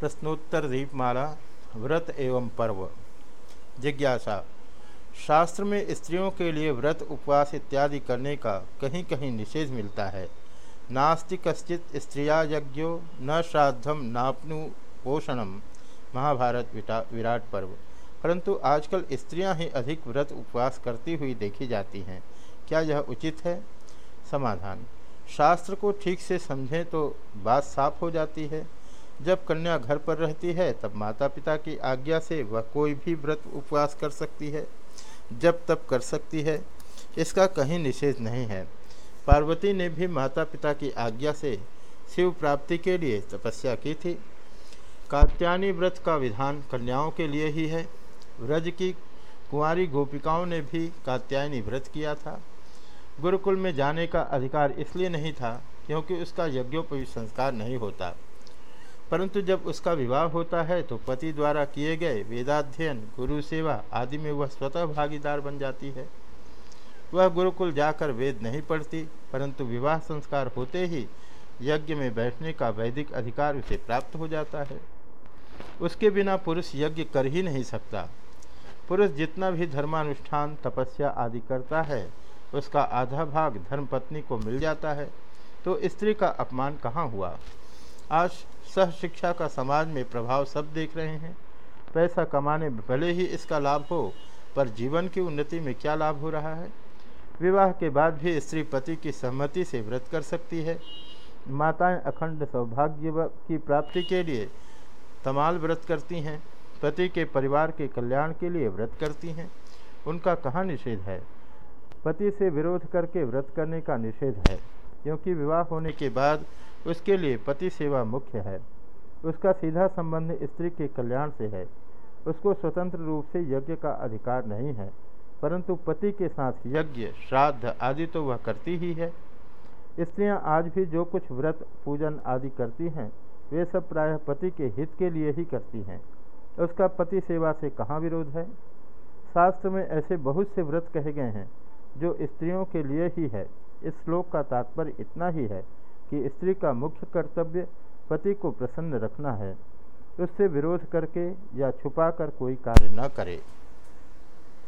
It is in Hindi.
प्रश्नोत्तर दीपमाला, व्रत एवं पर्व। जिज्ञासा, शास्त्र में स्त्रियों के लिए व्रत, उपवास इत्यादि करने का कहीं कहीं निषेध मिलता है। नास्ति कश्चित स्त्रिया यज्ञो न श्राद्धम नापनु पोषणम महाभारत विराट पर्व। परंतु आजकल स्त्रियाँ ही अधिक व्रत, उपवास करती हुई देखी जाती हैं। क्या यह उचित है? समाधान, शास्त्र को ठीक से समझें तो बात साफ़ हो जाती है। जब कन्या घर पर रहती है, तब माता पिता की आज्ञा से वह कोई भी व्रत उपवास कर सकती है। जब तब कर सकती है, इसका कहीं निषेध नहीं है। पार्वती ने भी माता पिता की आज्ञा से शिव प्राप्ति के लिए तपस्या की थी। कात्यायनी व्रत का विधान कन्याओं के लिए ही है। व्रज की कुंवारी गोपिकाओं ने भी कात्यायनी व्रत किया था। गुरुकुल में जाने का अधिकार इसलिए नहीं था, क्योंकि उसका यज्ञोपवी संस्कार नहीं होता। परंतु जब उसका विवाह होता है तो पति द्वारा किए गए वेदाध्ययन, गुरु सेवा आदि में वह स्वतः भागीदार बन जाती है। वह गुरुकुल जाकर वेद नहीं पढ़ती, परंतु विवाह संस्कार होते ही यज्ञ में बैठने का वैदिक अधिकार उसे प्राप्त हो जाता है। उसके बिना पुरुष यज्ञ कर ही नहीं सकता। पुरुष जितना भी धर्मानुष्ठान, तपस्या आदि करता है, उसका आधा भाग धर्मपत्नी को मिल जाता है। तो स्त्री का अपमान कहाँ हुआ? आज सह शिक्षा का समाज में प्रभाव सब देख रहे हैं। पैसा कमाने भले ही इसका लाभ हो, पर जीवन की उन्नति में क्या लाभ हो रहा है? विवाह के बाद भी स्त्री पति की सहमति से व्रत कर सकती है। माताएँ अखंड सौभाग्य की प्राप्ति के लिए तमाल व्रत करती हैं। पति के परिवार के कल्याण के लिए व्रत करती हैं। उनका कहाँ निषेध है? पति से विरोध करके व्रत करने का निषेध है, क्योंकि विवाह होने के बाद उसके लिए पति सेवा मुख्य है। उसका सीधा संबंध स्त्री के कल्याण से है। उसको स्वतंत्र रूप से यज्ञ का अधिकार नहीं है, परंतु पति के साथ यज्ञ, श्राद्ध आदि तो वह करती ही है। स्त्रियाँ आज भी जो कुछ व्रत, पूजन आदि करती हैं, वे सब प्रायः पति के हित के लिए ही करती हैं। उसका पति सेवा से कहाँ विरोध है? शास्त्र में ऐसे बहुत से व्रत कहे गए हैं, जो स्त्रियों के लिए ही है। इस श्लोक का तात्पर्य इतना ही है कि स्त्री का मुख्य कर्तव्य पति को प्रसन्न रखना है। उससे विरोध करके या छुपाकर कोई कार्य न करे।